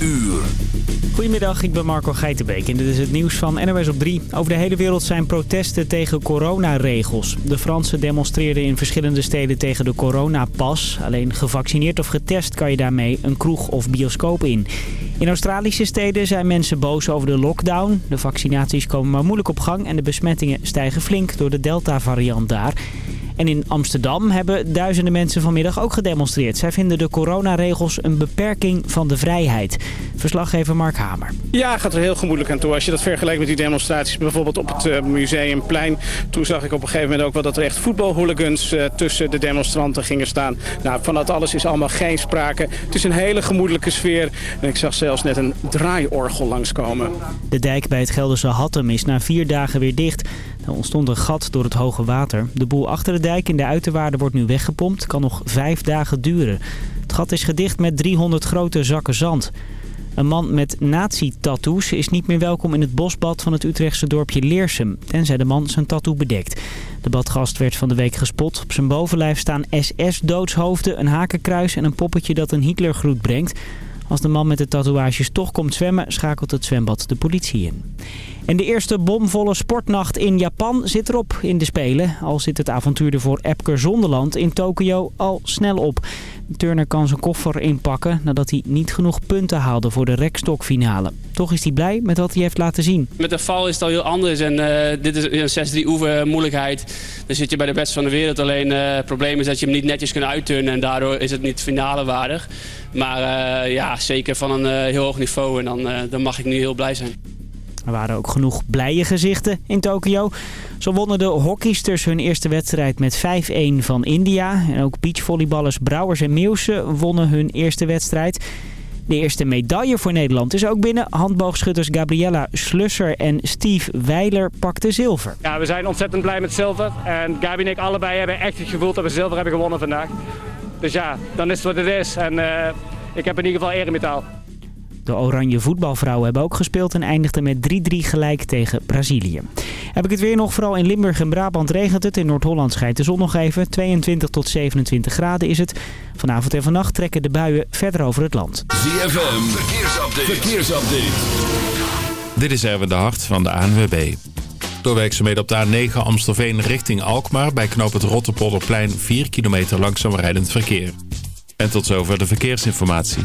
uur. Goedemiddag, ik ben Marco Geitenbeek en dit is het nieuws van NOS op 3. Over de hele wereld zijn protesten tegen coronaregels. De Fransen demonstreerden in verschillende steden tegen de coronapas. Alleen gevaccineerd of getest kan je daarmee een kroeg of bioscoop in. In Australische steden zijn mensen boos over de lockdown. De vaccinaties komen maar moeilijk op gang en de besmettingen stijgen flink door de Delta-variant daar. En in Amsterdam hebben duizenden mensen vanmiddag ook gedemonstreerd. Zij vinden de coronaregels een beperking van de vrijheid. Verslaggever Mark Hamer. Ja, gaat er heel gemoedelijk aan toe. Als je dat vergelijkt met die demonstraties bijvoorbeeld op het uh, Museumplein. Toen zag ik op een gegeven moment ook wel dat er echt voetbalhooligans uh, tussen de demonstranten gingen staan. Nou, van dat alles is allemaal geen sprake. Het is een hele gemoedelijke sfeer. En ik zag zelfs net een draaiorgel langskomen. De dijk bij het Gelderse Hattem is na vier dagen weer dicht. Er ontstond een gat door het hoge water. De boel achter de dijk in de uiterwaarden wordt nu weggepompt. Kan nog vijf dagen duren. Het gat is gedicht met 300 grote zakken zand. Een man met nazi-tattoos is niet meer welkom in het bosbad van het Utrechtse dorpje Leersum. Tenzij de man zijn tattoo bedekt. De badgast werd van de week gespot. Op zijn bovenlijf staan SS-doodshoofden, een hakenkruis en een poppetje dat een Hitlergroet brengt. Als de man met de tatoeages toch komt zwemmen, schakelt het zwembad de politie in. En de eerste bomvolle sportnacht in Japan zit erop in de Spelen. Al zit het avontuur voor Epker Zonderland in Tokio al snel op. Turner kan zijn koffer inpakken nadat hij niet genoeg punten haalde voor de rekstokfinale. Toch is hij blij met wat hij heeft laten zien. Met de val is het al heel anders en uh, dit is een 6-3 oefen moeilijkheid. Dan zit je bij de beste van de wereld. Alleen uh, het probleem is dat je hem niet netjes kunt uitturnen en daardoor is het niet finale waardig. Maar uh, ja, zeker van een heel hoog niveau en dan, dan mag ik nu heel blij zijn. Er waren ook genoeg blije gezichten in Tokio. Zo wonnen de hockeysters hun eerste wedstrijd met 5-1 van India. En ook beachvolleyballers Brouwers en Meeuwse wonnen hun eerste wedstrijd. De eerste medaille voor Nederland is ook binnen. Handboogschutters Gabriella Slusser en Steve Weiler pakten zilver. Ja, we zijn ontzettend blij met zilver. En Gabi en ik allebei hebben echt het gevoel dat we zilver hebben gewonnen vandaag. Dus ja, dan is het wat het is. En uh, ik heb in ieder geval eremetaal. De oranje voetbalvrouwen hebben ook gespeeld en eindigden met 3-3 gelijk tegen Brazilië. Heb ik het weer nog, vooral in Limburg en Brabant regent het. In Noord-Holland schijnt de zon nog even. 22 tot 27 graden is het. Vanavond en vannacht trekken de buien verder over het land. ZFM, verkeersupdate. verkeersupdate. Dit is Erwin de Hart van de ANWB. Door werkzaamheden op de A9 Amstelveen richting Alkmaar... bij knoop het Rotterpolderplein 4 kilometer langzaam rijdend verkeer. En tot zover de verkeersinformatie.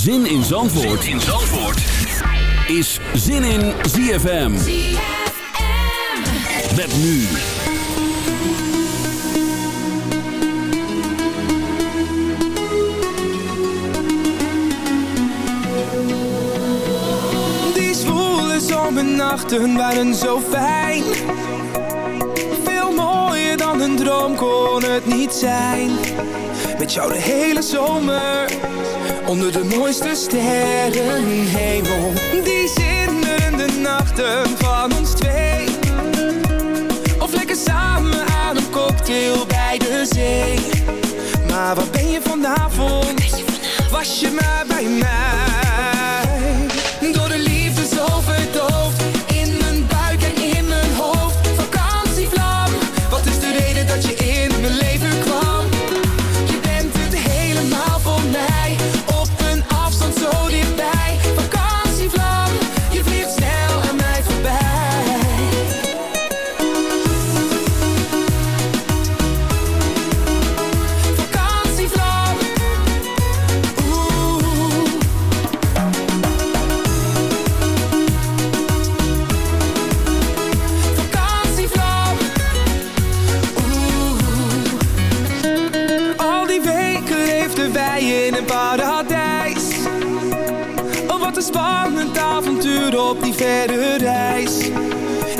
Zin in Zandvoort, zin in Zandvoort. is Zin in ZFM. ZFM. Met nu. Die zwoele zomernachten waren zo fijn. Veel mooier dan een droom kon het niet zijn. Met jou de hele zomer Onder de mooiste sterrenhemel. Die zinderende nachten van ons twee. Of lekker samen aan een cocktail bij de zee. Maar waar ben je vanavond? Was je maar bij mij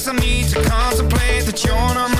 place I need to contemplate that you're not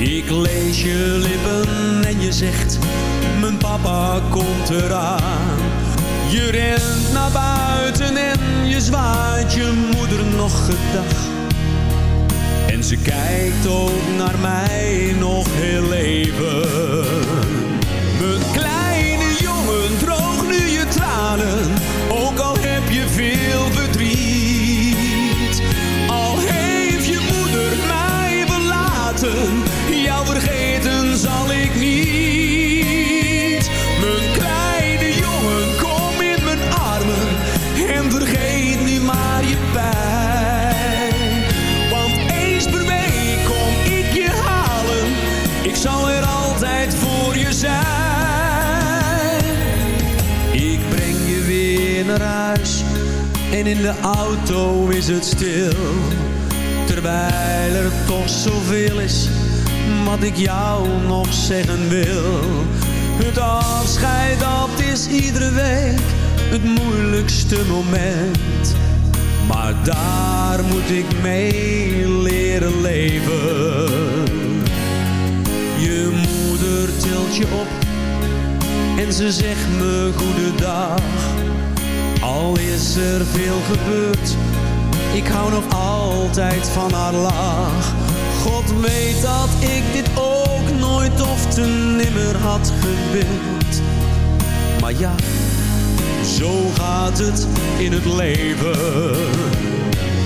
Ik lees je lippen en je zegt, mijn papa komt eraan. Je rent naar buiten en je zwaait je moeder nog gedag. En ze kijkt ook naar mij nog heel even. Mijn kleine jongen, droog nu je tranen, ook al heb je veel verdriet. Jou vergeten zal ik niet. Mijn kleine jongen, kom in mijn armen en vergeet nu maar je pijn. Want eens per week kom ik je halen, ik zal er altijd voor je zijn. Ik breng je weer naar huis en in de auto is het stil. Terwijl er toch zoveel is wat ik jou nog zeggen wil. Het afscheid dat is iedere week het moeilijkste moment. Maar daar moet ik mee leren leven. Je moeder tilt je op en ze zegt me goedendag. Al is er veel gebeurd, ik hou nog altijd van haar lach. God weet dat ik dit ook nooit of te nimmer had gewild. Maar ja, zo gaat het in het leven.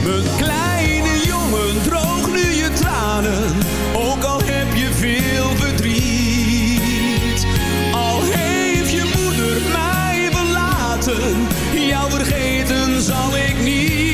Mijn kleine jongen, droog nu je tranen, ook al heb je veel verdriet. Al heeft je moeder mij verlaten, jou vergeten zal ik niet.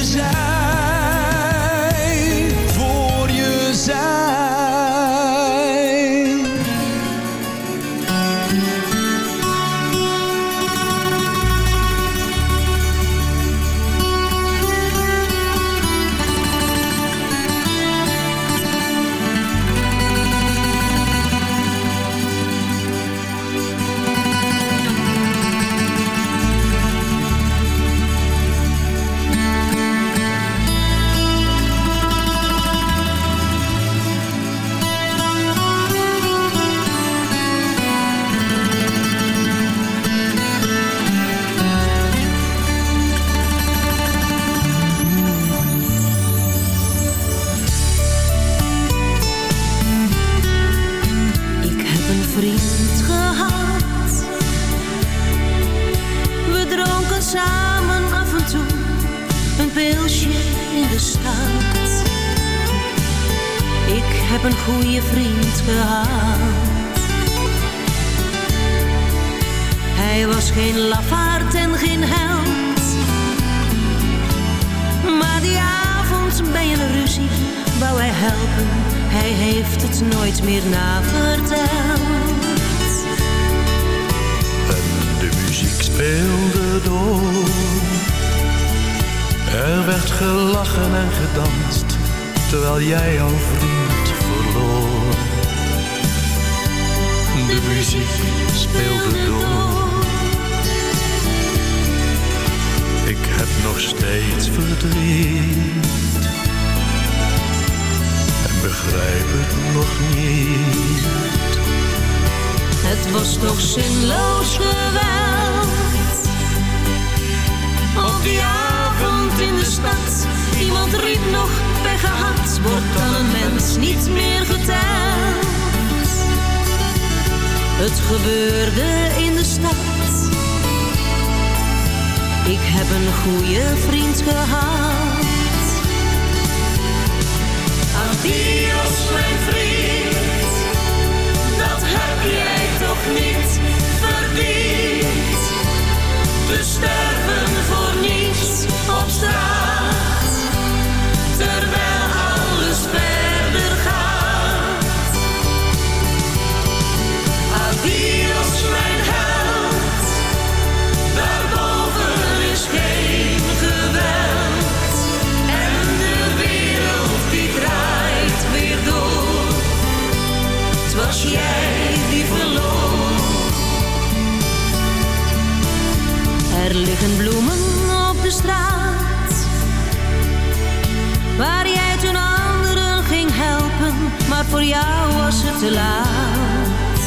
Voor Het was toch zinloos geweld. Op die avond in de stad, iemand riep nog pech gehad. Wordt dan een mens niet meer geteld. Het gebeurde in de stad. Ik heb een goede vriend gehad. Adios mijn vriend, sterven voor niets op straat, Er liggen bloemen op de straat. Waar jij toen anderen ging helpen, maar voor jou was het te laat.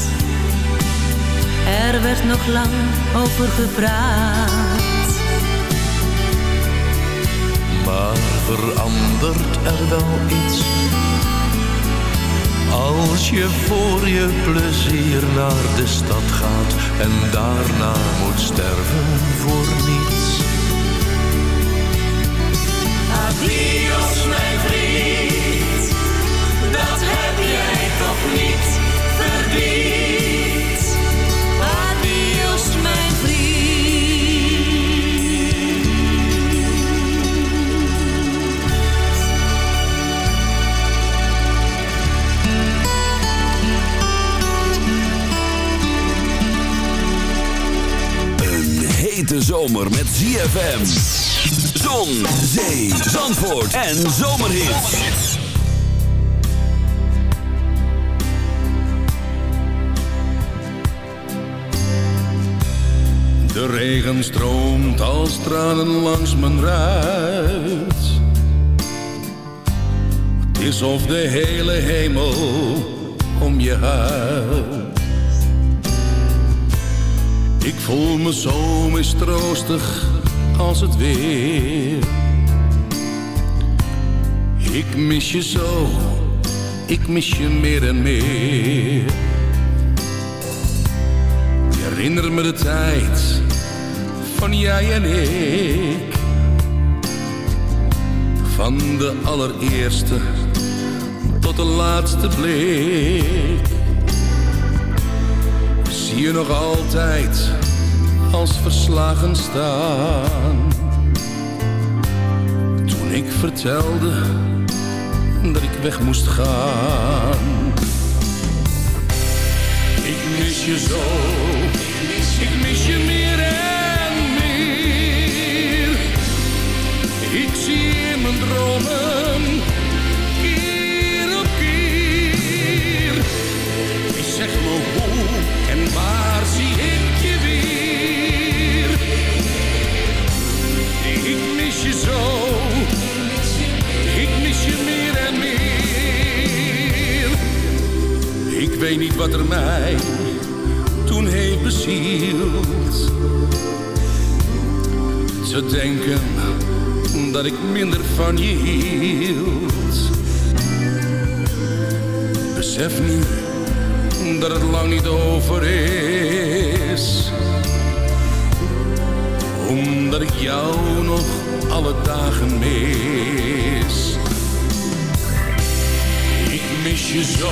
Er werd nog lang over gepraat. Maar verandert er wel iets? Als je voor je plezier naar de stad gaat en daarna moet sterven voor niets. Zomer met ZFM. Zon, zee, zandvoort en zomerhits. De regen stroomt als tranen langs mijn ruit. Het is of de hele hemel om je huilt. Ik voel me zo mistroostig als het weer. Ik mis je zo, ik mis je meer en meer. Ik herinner me de tijd van jij en ik. Van de allereerste tot de laatste blik. Zie je nog altijd als verslagen staan. Toen ik vertelde dat ik weg moest gaan. Ik mis je zo, ik mis je meer en meer. Ik zie in mijn dromen, Ik weet niet wat er mij toen heeft bezield. Te denken dat ik minder van je hield. Besef nu dat het lang niet over is. Omdat ik jou nog alle dagen mis. Ik mis je zo,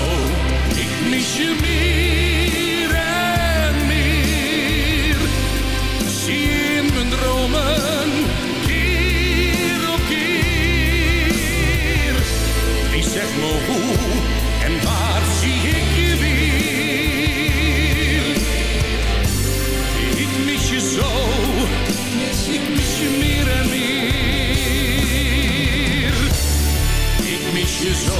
mis je meer en meer. Zie in mijn dromen, keer op keer. Wie zegt me hoe en waar zie ik je weer? Ik mis je zo, ik mis je meer en meer. Ik mis je zo,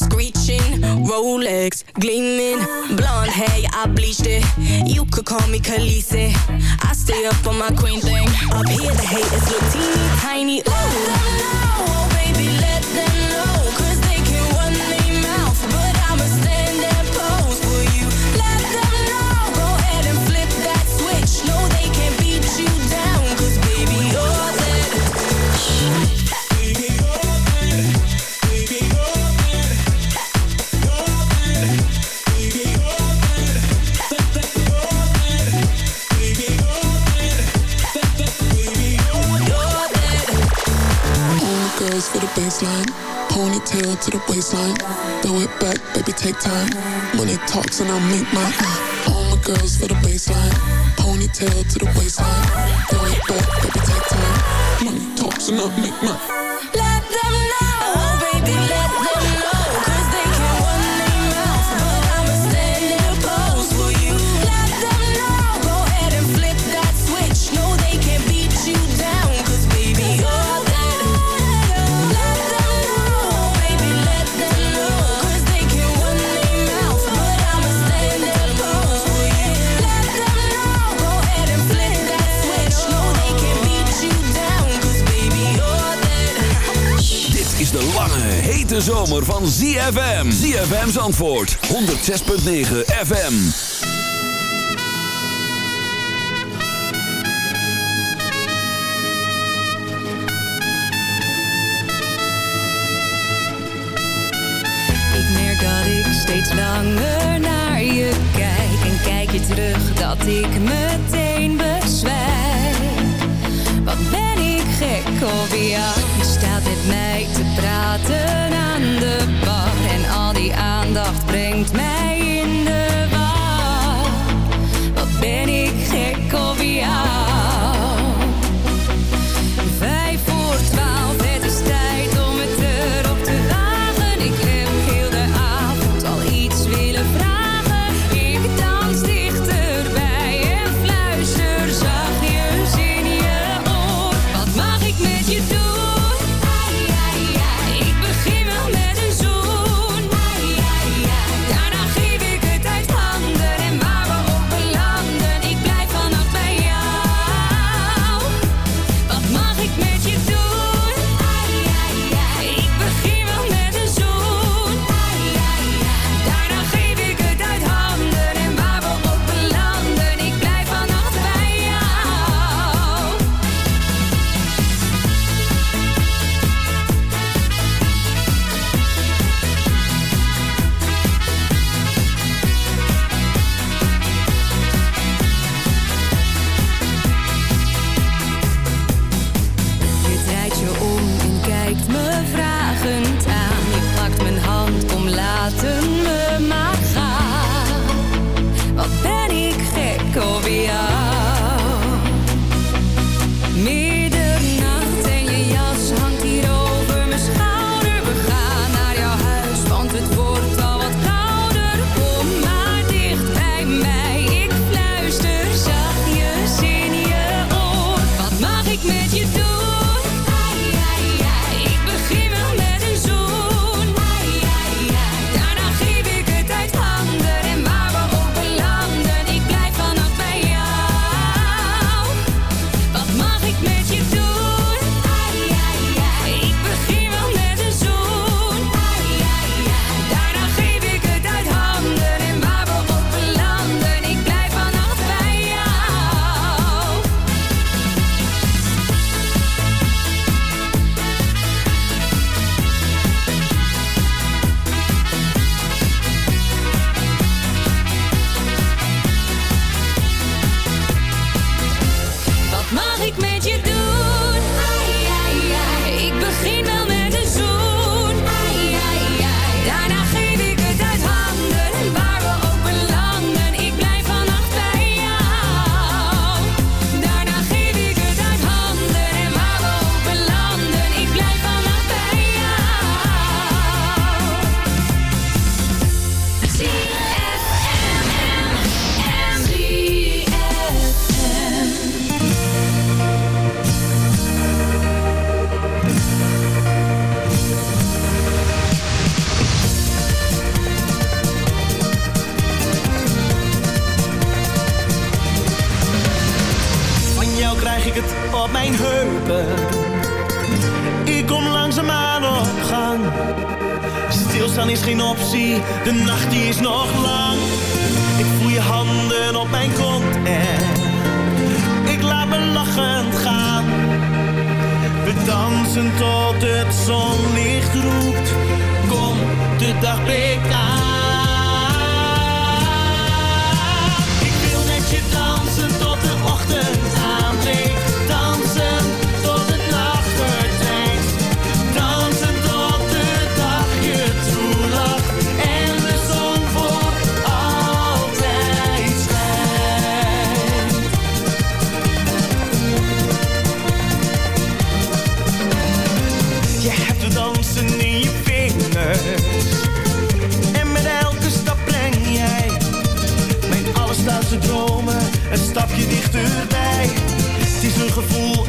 Rolex gleaming. Blonde hair, I bleached it. You could call me Khaleesi. I stay up on my queen thing. Up here, the haters look teeny tiny. Ooh. Girls for the baseline. Ponytail to the waistline. Throw it back, baby, take time. Money talks and I make mine. All my girls for the baseline. Ponytail to the waistline. Throw it back, baby, take time. Money talks and I make mine. Let them know, oh baby, hete zomer van ZFM. ZFM's antwoord, 106.9 FM. Ik merk dat ik steeds langer naar je kijk. En kijk je terug dat ik meteen bezwijk. Wat ben ik gek op jou. Staat met mij te praten de bar. En al die aandacht brengt Ik kom langzaamaan op gang. Stilstaan is geen optie, de nacht die is nog lang. Ik voel je handen op mijn kont en ik laat me lachend gaan. We dansen tot het zonlicht roept. Kom, de dag breekt aan. Ik wil met je dansen tot de ochtend aanbreekt. Een stapje dichterbij. Het is een gevoel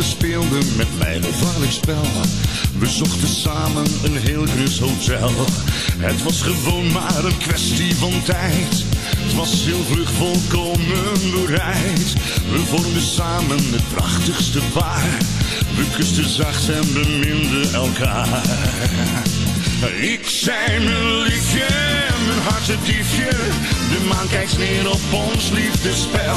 Handen speelden met mij een gevaarlijk spel. We zochten samen een heel grus hotel. Het was gewoon maar een kwestie van tijd. Het was heel vlug volkomen bereid. We vormden samen het prachtigste paar. We kusten zacht en beminden elkaar. Ik zei mijn liefje, mijn hartediefje. De maan kijkt neer op ons liefdespel.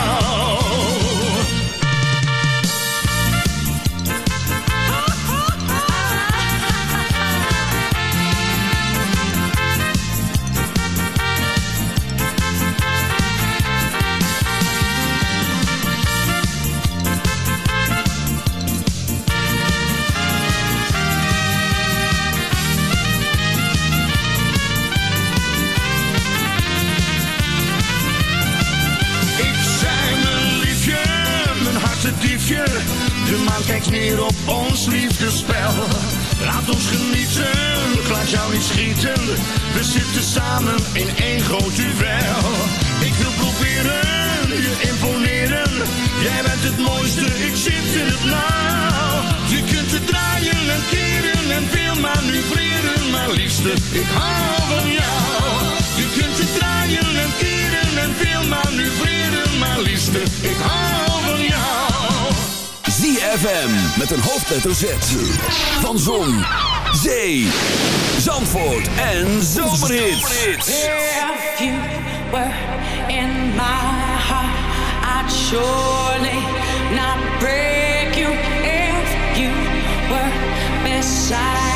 Hoofdletter. Van Zon, Zee, Zandvoort en Zomerhits. If you were in my heart, I'd surely not break you. If you were beside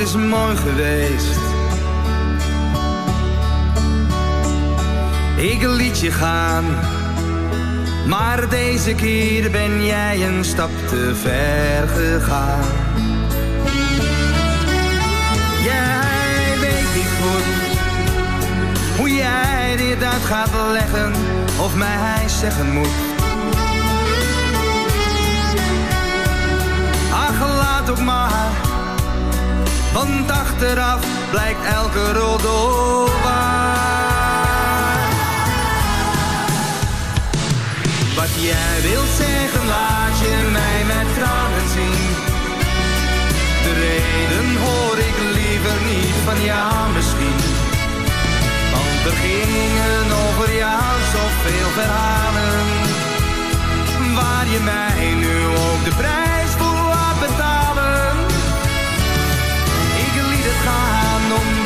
is mooi geweest. Blijkt elke roddel waar. Wat jij wilt zeggen, laat je mij met tranen zien. De reden hoor ik liever niet van jou misschien. Want er gingen over jou zoveel verhalen. Waar je mij nu ook de prijs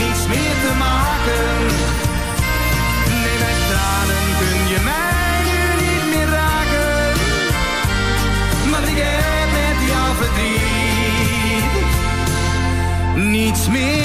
niets meer te maken. Nee, met tranen kun je mij nu niet meer raken. Want ik heb met jouw verdriet niets meer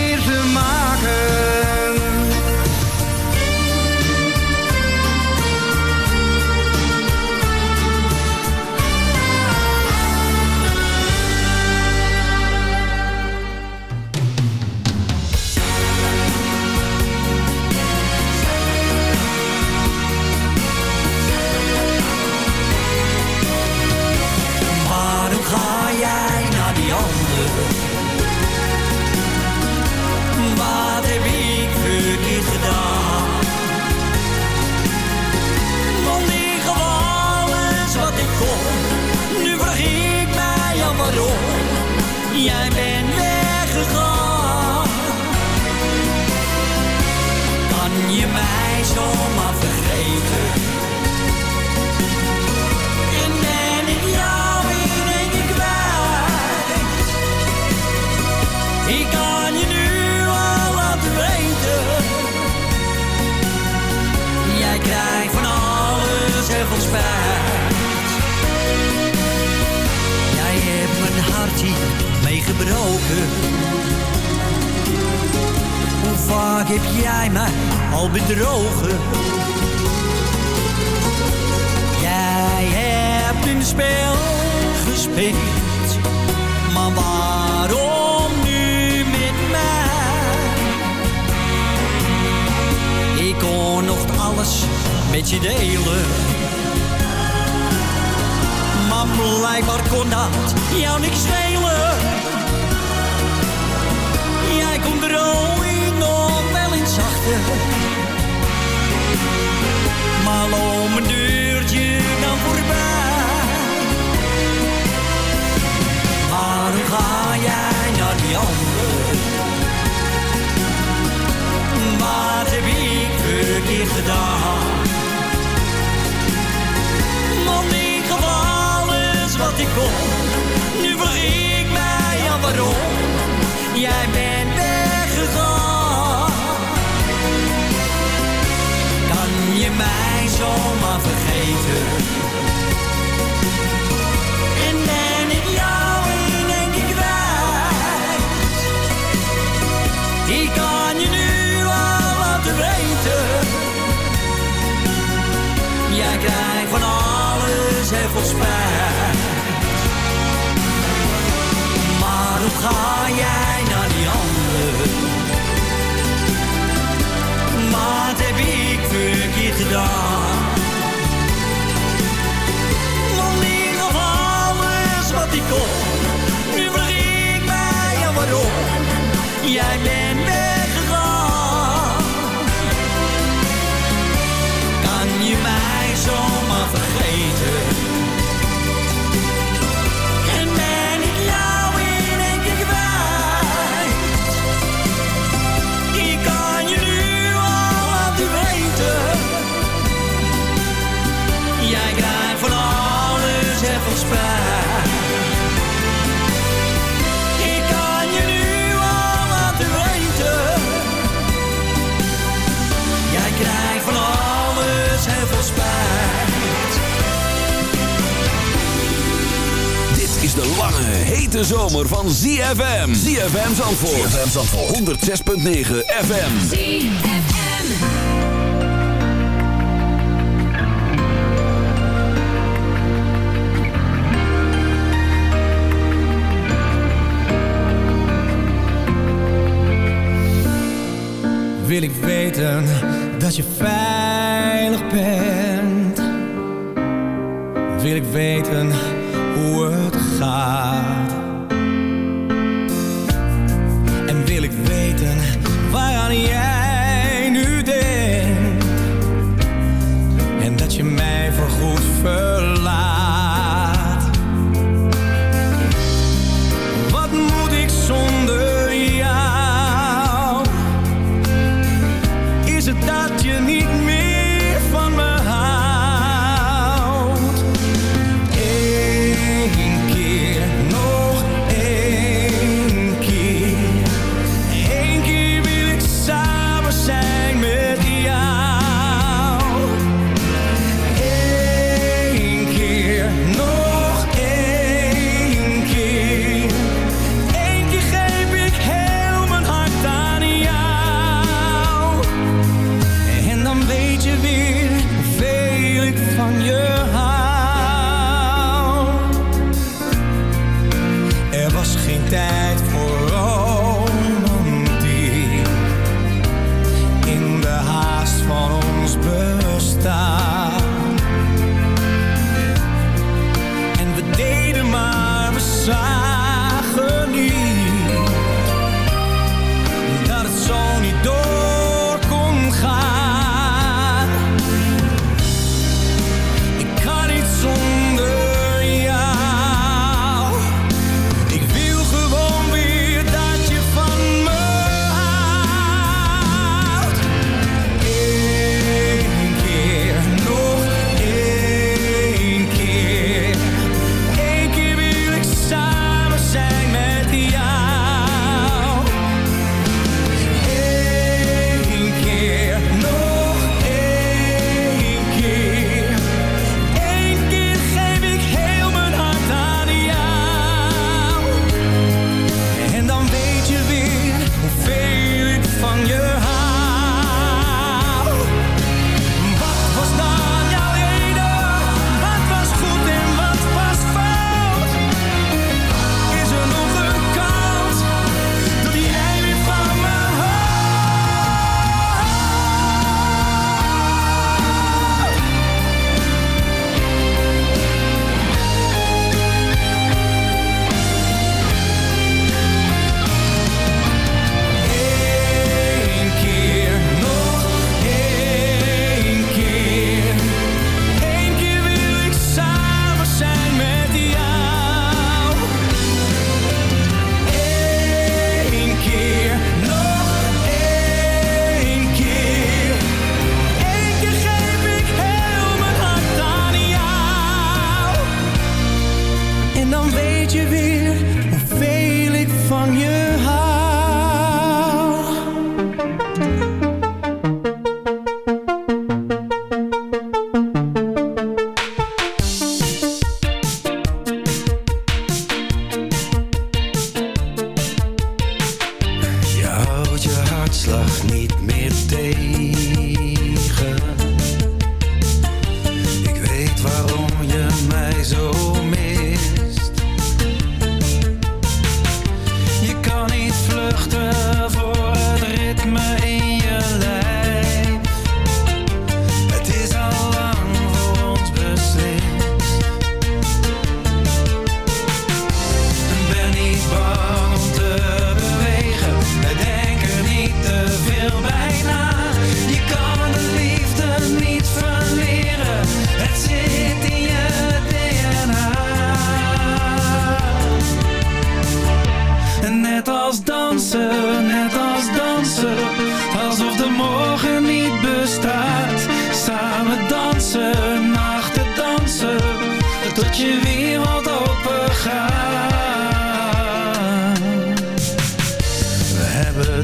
Jij krijgt van alles veel spijt. Jij hebt mijn hart hier meegebroken. Hoe vaak heb jij mij al bedrogen? Jij hebt een spel gespeeld, maar waarom Ik kon nog alles met je delen. Maar blijkbaar kon dat jou niet schelen. Jij kon er ooit nog wel in zachten. Maar om een deurtje dan voorbij. Waarom ga jij naar die andere? Gedaan. Want ik gaf alles wat ik kon. Nu vraag ik mij af waarom. Jij bent weggegaan. Kan je mij zomaar vergeten? Krijgt van alles heel veel spijt. Maar hoe ga jij naar die ander? Wat heb ik verkeerd gedaan? Van ZFM. ZFM Zandvoort. ZFM Zandvoort. 106.9 FM. wil ik weten dat je veilig bent. Wil ik weten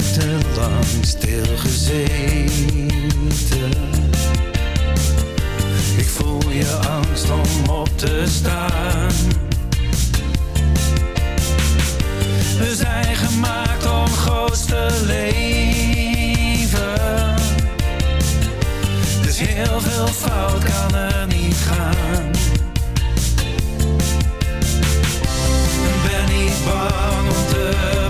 te lang stilgezeten. Ik voel je angst om op te staan. We zijn gemaakt om groot te leven. Dus heel veel fout kan er niet gaan. Ben niet bang om te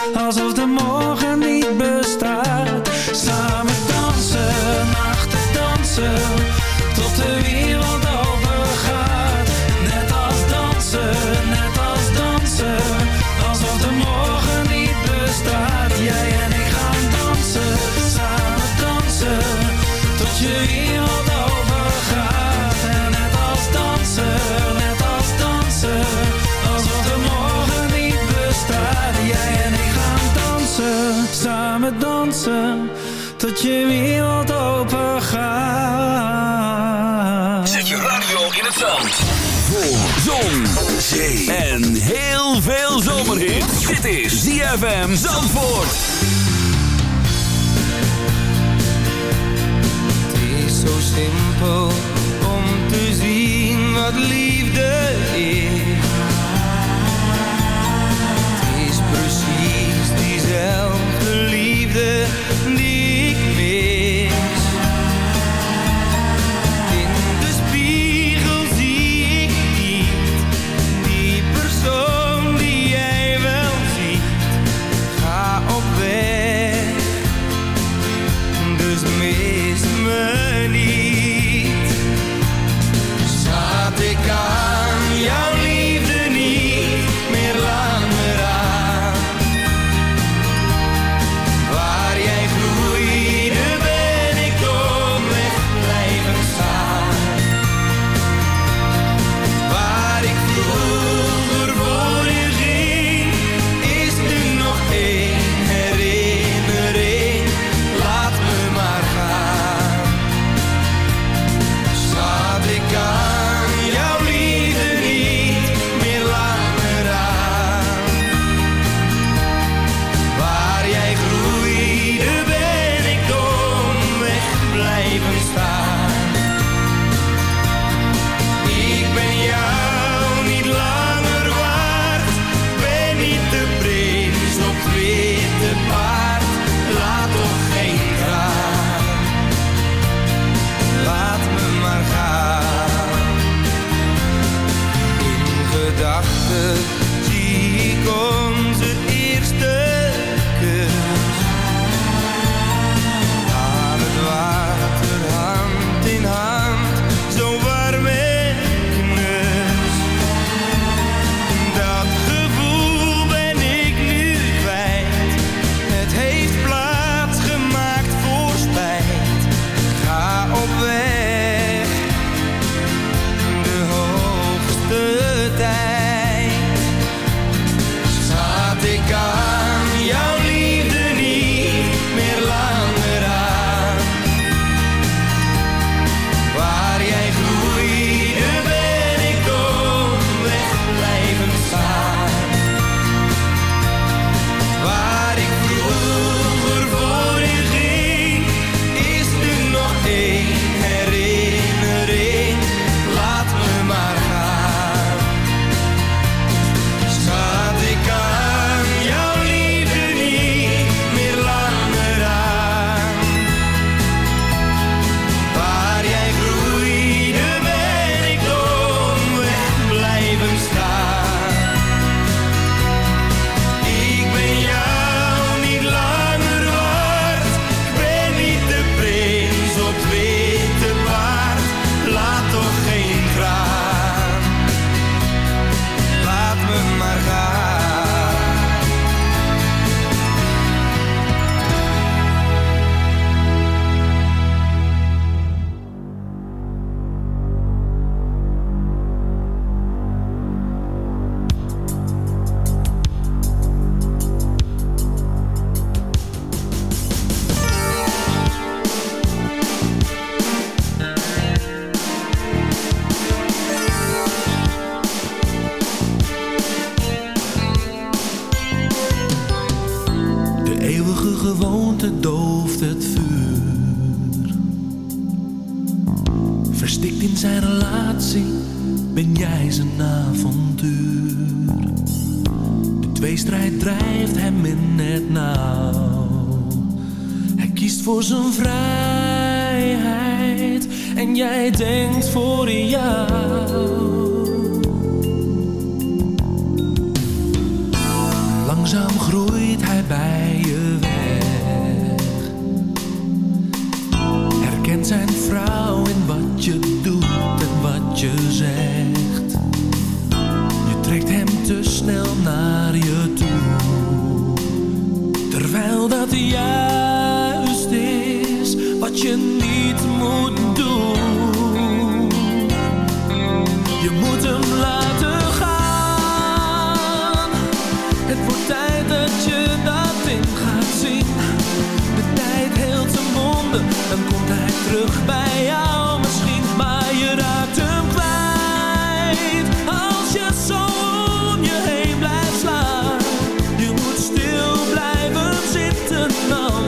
tot je wereld open gaat. Zet je radio in het zand. Voor zon, zee en heel veel zomerhit. Dit is ZFM Zandvoort. Het is zo simpel om te zien wat liefde is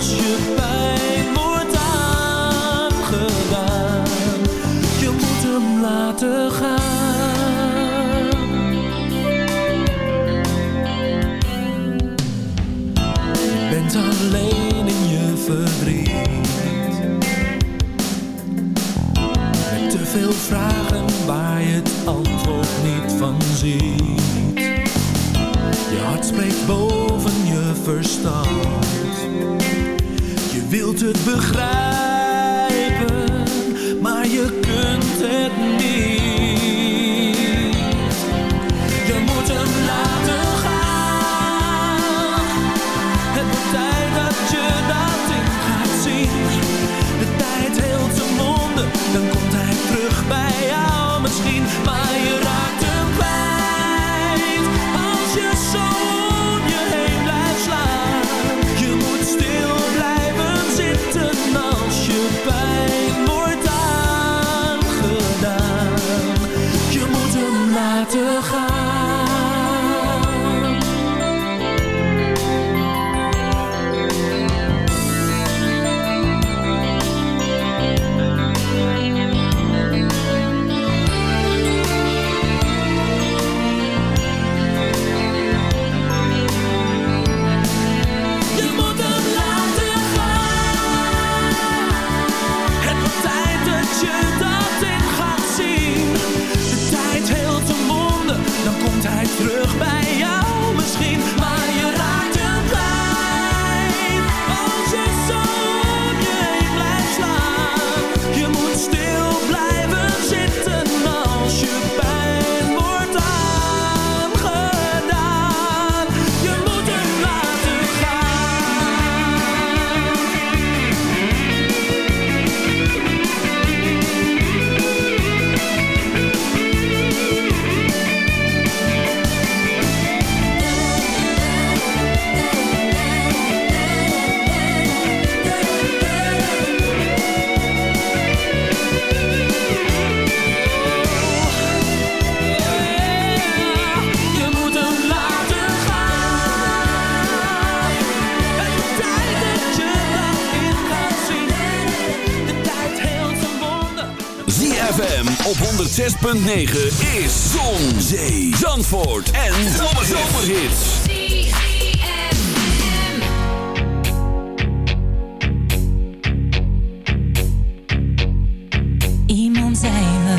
Als je pijn wordt aangedaan, je moet hem laten gaan. Bent alleen in je verdriet. Te veel vragen waar je het antwoord niet van ziet. Je hart spreekt boven je verstand het begrijpen. 106.9 is Zon, Zee, Zandvoort en Zomerhits. Iemand zei me,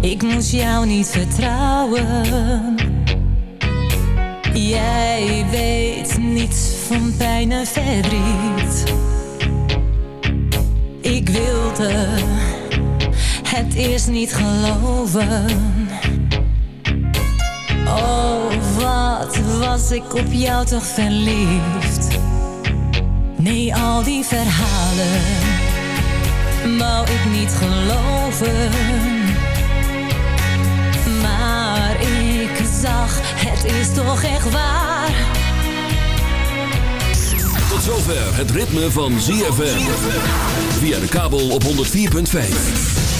ik moest jou niet vertrouwen. Jij weet niets van pijn en verdriet. is niet geloven. Oh, wat was ik op jou toch verliefd? Nee, al die verhalen wou ik niet geloven. Maar ik zag, het is toch echt waar. Tot zover het ritme van ZFM. Via de kabel op 104.5.